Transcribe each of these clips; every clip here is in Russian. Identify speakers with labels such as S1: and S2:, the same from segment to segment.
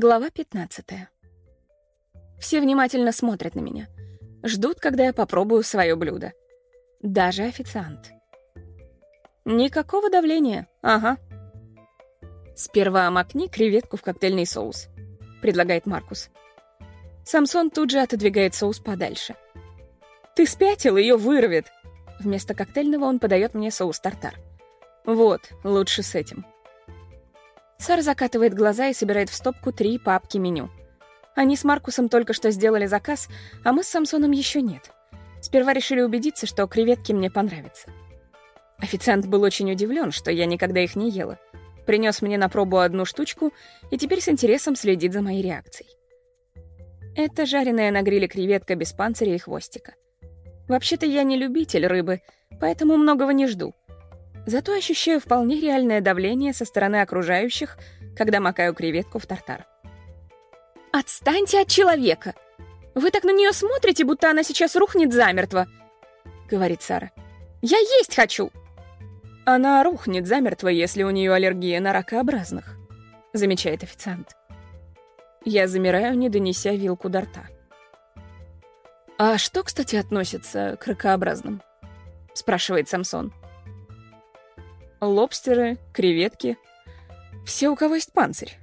S1: Глава 15. Все внимательно смотрят на меня. Ждут, когда я попробую свое блюдо. Даже официант. Никакого давления, ага. Сперва макни креветку в коктейльный соус, предлагает Маркус. Самсон тут же отодвигает соус подальше. Ты спятил, ее вырвет. Вместо коктейльного он подает мне соус тартар. Вот, лучше с этим. Сара закатывает глаза и собирает в стопку три папки меню. Они с Маркусом только что сделали заказ, а мы с Самсоном еще нет. Сперва решили убедиться, что креветки мне понравятся. Официант был очень удивлен, что я никогда их не ела. Принес мне на пробу одну штучку и теперь с интересом следит за моей реакцией. Это жареная на гриле креветка без панциря и хвостика. Вообще-то я не любитель рыбы, поэтому многого не жду — Зато ощущаю вполне реальное давление со стороны окружающих, когда макаю креветку в тартар. «Отстаньте от человека! Вы так на нее смотрите, будто она сейчас рухнет замертво!» — говорит Сара. «Я есть хочу!» «Она рухнет замертво, если у нее аллергия на ракообразных», — замечает официант. Я замираю, не донеся вилку до рта. «А что, кстати, относится к ракообразным?» — спрашивает Самсон лобстеры, креветки. Все, у кого есть панцирь.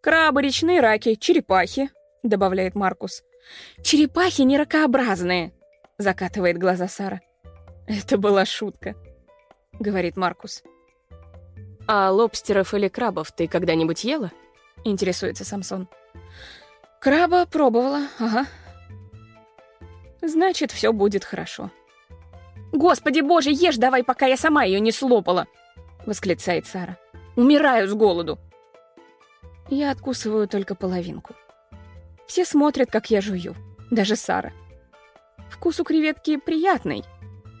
S1: Крабы, речные раки, черепахи, добавляет Маркус. Черепахи не ракообразные, закатывает глаза Сара. Это была шутка, говорит Маркус. А лобстеров или крабов ты когда-нибудь ела? Интересуется Самсон. Краба пробовала, ага. Значит, все будет хорошо. «Господи боже, ешь давай, пока я сама ее не слопала!» — восклицает Сара. «Умираю с голоду!» Я откусываю только половинку. Все смотрят, как я жую, даже Сара. Вкус у креветки приятный.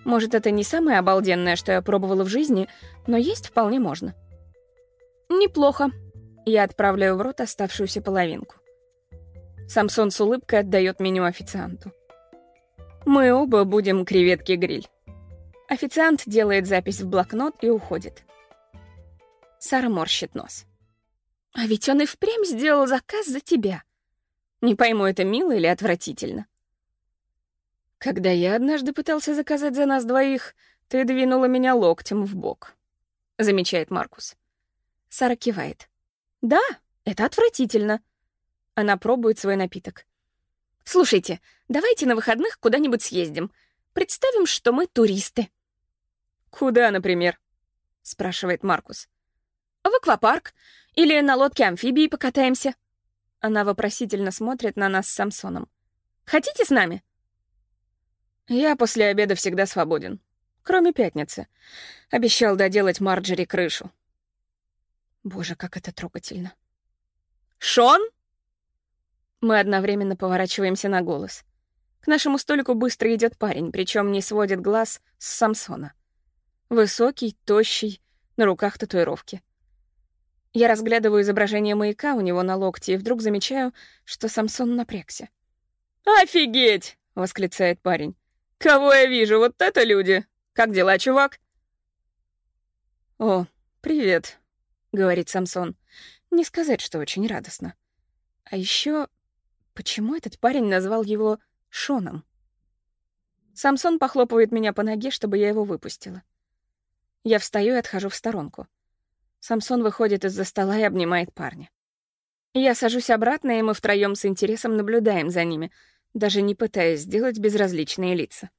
S1: Может, это не самое обалденное, что я пробовала в жизни, но есть вполне можно. Неплохо. Я отправляю в рот оставшуюся половинку. Самсон с улыбкой отдает меню официанту. Мы оба будем креветки-гриль. Официант делает запись в блокнот и уходит. Сара морщит нос. «А ведь он и впрямь сделал заказ за тебя. Не пойму, это мило или отвратительно?» «Когда я однажды пытался заказать за нас двоих, ты двинула меня локтем в бок», — замечает Маркус. Сара кивает. «Да, это отвратительно». Она пробует свой напиток. «Слушайте, давайте на выходных куда-нибудь съездим. Представим, что мы туристы». «Куда, например?» — спрашивает Маркус. «В аквапарк. Или на лодке-амфибии покатаемся». Она вопросительно смотрит на нас с Самсоном. «Хотите с нами?» «Я после обеда всегда свободен. Кроме пятницы. Обещал доделать Марджери крышу». Боже, как это трогательно. «Шон?» Мы одновременно поворачиваемся на голос. К нашему столику быстро идет парень, причем не сводит глаз с Самсона. Высокий, тощий, на руках татуировки. Я разглядываю изображение маяка у него на локте и вдруг замечаю, что Самсон напрягся. «Офигеть!» — восклицает парень. «Кого я вижу? Вот это люди! Как дела, чувак?» «О, привет», — говорит Самсон. Не сказать, что очень радостно. А еще, почему этот парень назвал его Шоном. Самсон похлопывает меня по ноге, чтобы я его выпустила. Я встаю и отхожу в сторонку. Самсон выходит из-за стола и обнимает парня. Я сажусь обратно, и мы втроем с интересом наблюдаем за ними, даже не пытаясь сделать безразличные лица.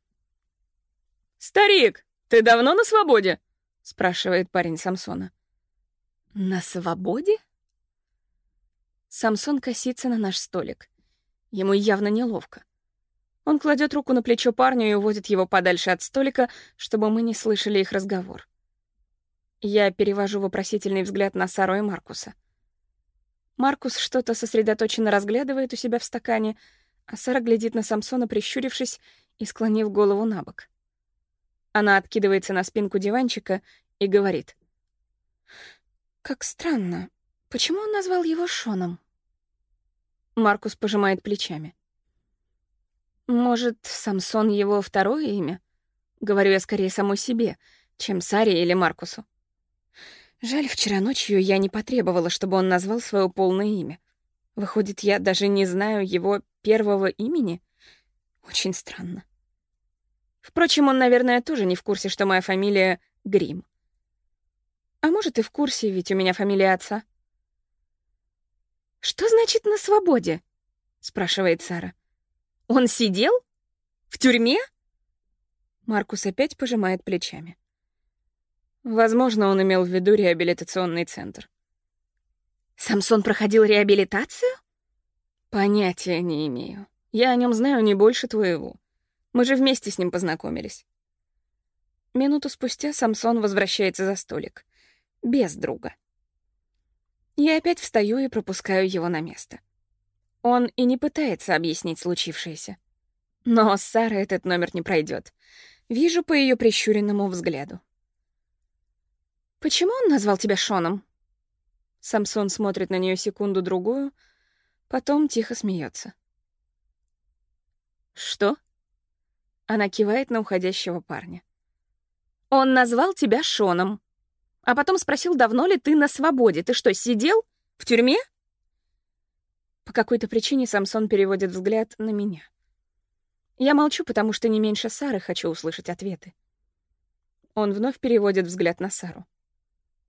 S1: «Старик, ты давно на свободе?» — спрашивает парень Самсона. «На свободе?» Самсон косится на наш столик. Ему явно неловко. Он кладет руку на плечо парню и уводит его подальше от столика, чтобы мы не слышали их разговор. Я перевожу вопросительный взгляд на Сару и Маркуса. Маркус что-то сосредоточенно разглядывает у себя в стакане, а Сара глядит на Самсона, прищурившись и склонив голову на бок. Она откидывается на спинку диванчика и говорит. «Как странно. Почему он назвал его Шоном?» Маркус пожимает плечами. Может, Самсон его второе имя? Говорю я скорее самой себе, чем Саре или Маркусу. Жаль, вчера ночью я не потребовала, чтобы он назвал свое полное имя. Выходит, я даже не знаю его первого имени? Очень странно. Впрочем, он, наверное, тоже не в курсе, что моя фамилия Грим. А может, и в курсе, ведь у меня фамилия отца. «Что значит «на свободе»?» — спрашивает Сара. «Он сидел? В тюрьме?» Маркус опять пожимает плечами. Возможно, он имел в виду реабилитационный центр. Самсон проходил реабилитацию? Понятия не имею. Я о нем знаю не больше твоего. Мы же вместе с ним познакомились. Минуту спустя Самсон возвращается за столик. Без друга. Я опять встаю и пропускаю его на место. Он и не пытается объяснить случившееся. Но с Сарой этот номер не пройдет. Вижу по ее прищуренному взгляду. «Почему он назвал тебя Шоном?» Самсон смотрит на нее секунду-другую, потом тихо смеется. «Что?» Она кивает на уходящего парня. «Он назвал тебя Шоном, а потом спросил, давно ли ты на свободе. Ты что, сидел? В тюрьме?» По какой-то причине Самсон переводит взгляд на меня. Я молчу, потому что не меньше Сары хочу услышать ответы. Он вновь переводит взгляд на Сару.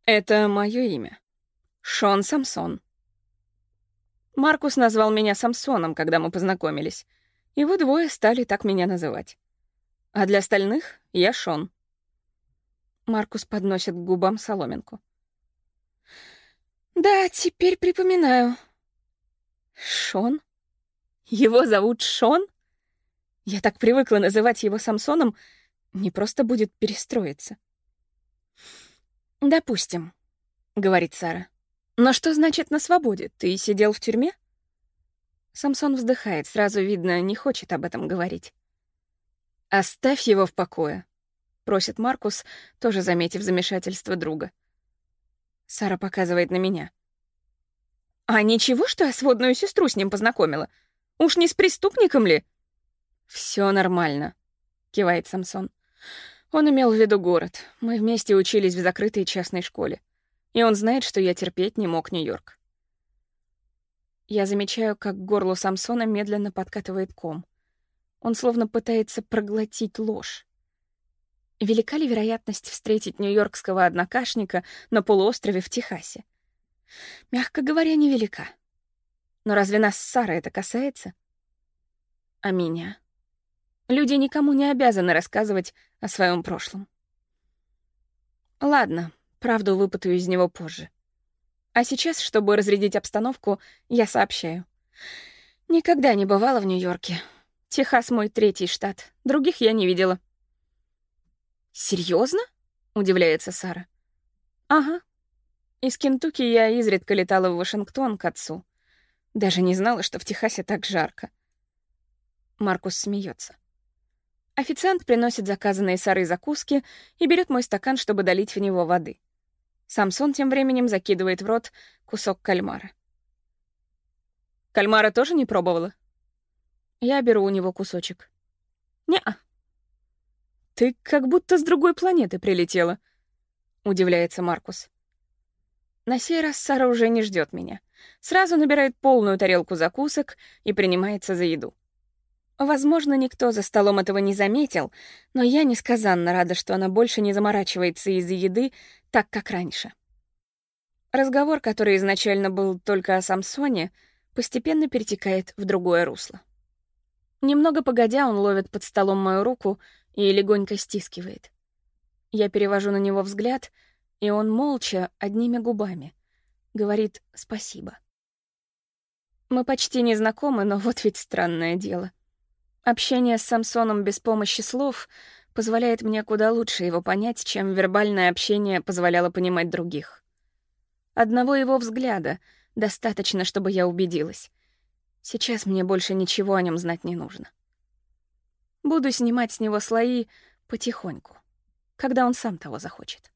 S1: «Это мое имя. Шон Самсон. Маркус назвал меня Самсоном, когда мы познакомились, и вы двое стали так меня называть. А для остальных я Шон. Маркус подносит к губам соломинку. Да, теперь припоминаю. Шон? Его зовут Шон? Я так привыкла называть его Самсоном, не просто будет перестроиться. «Допустим», — говорит Сара. «Но что значит на свободе? Ты сидел в тюрьме?» Самсон вздыхает, сразу видно, не хочет об этом говорить. «Оставь его в покое», — просит Маркус, тоже заметив замешательство друга. Сара показывает на меня. «А ничего, что я сводную сестру с ним познакомила? Уж не с преступником ли?» Все нормально», — кивает Самсон. Он имел в виду город. Мы вместе учились в закрытой частной школе и он знает, что я терпеть не мог Нью-Йорк. Я замечаю, как к горлу Самсона медленно подкатывает ком. Он словно пытается проглотить ложь. Велика ли вероятность встретить нью-йоркского однокашника на полуострове в Техасе? Мягко говоря, невелика. Но разве нас с Сарой это касается? А меня? Люди никому не обязаны рассказывать о своем прошлом. Ладно, Правду выпытаю из него позже. А сейчас, чтобы разрядить обстановку, я сообщаю. Никогда не бывала в Нью-Йорке. Техас мой третий штат. Других я не видела. Серьезно? удивляется Сара. Ага. Из Кентукки я изредка летала в Вашингтон к отцу. Даже не знала, что в Техасе так жарко. Маркус смеется. Официант приносит заказанные Сарой закуски и берет мой стакан, чтобы долить в него воды. Самсон тем временем закидывает в рот кусок кальмара. «Кальмара тоже не пробовала?» Я беру у него кусочек. «Не-а». «Ты как будто с другой планеты прилетела», — удивляется Маркус. На сей раз Сара уже не ждет меня. Сразу набирает полную тарелку закусок и принимается за еду. Возможно, никто за столом этого не заметил, но я несказанно рада, что она больше не заморачивается из-за еды, так, как раньше. Разговор, который изначально был только о Самсоне, постепенно перетекает в другое русло. Немного погодя, он ловит под столом мою руку и легонько стискивает. Я перевожу на него взгляд, и он молча, одними губами, говорит «спасибо». Мы почти не знакомы, но вот ведь странное дело. Общение с Самсоном без помощи слов позволяет мне куда лучше его понять, чем вербальное общение позволяло понимать других. Одного его взгляда достаточно, чтобы я убедилась. Сейчас мне больше ничего о нем знать не нужно. Буду снимать с него слои потихоньку, когда он сам того захочет.